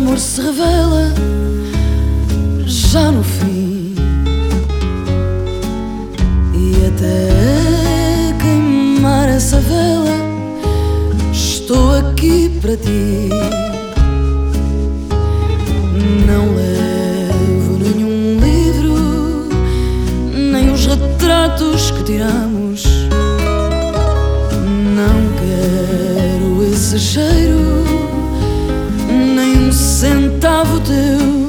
amor se revela já no fim e até queimar essa vela estou aqui para ti. Não levo nenhum livro, nem os retratos que tiramos. Não quero esse cheiro, um centavo teu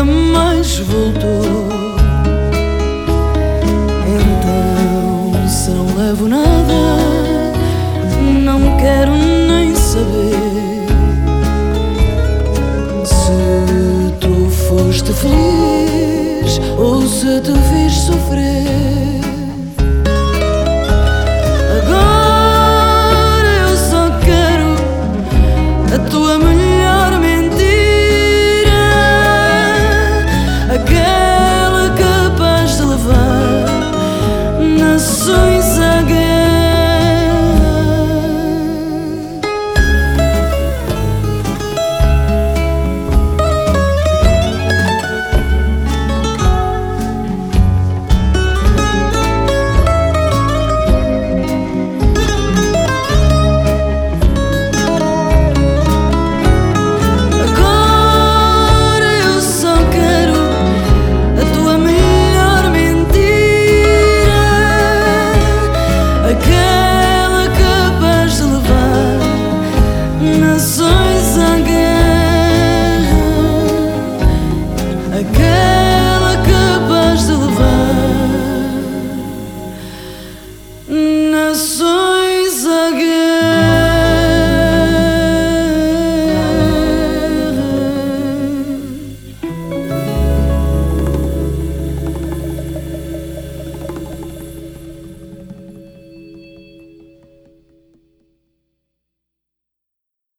nunca mais voltou. Então, se não levo nada, não quero nem saber. Se tu foste feliz ou se te fiz sofrer.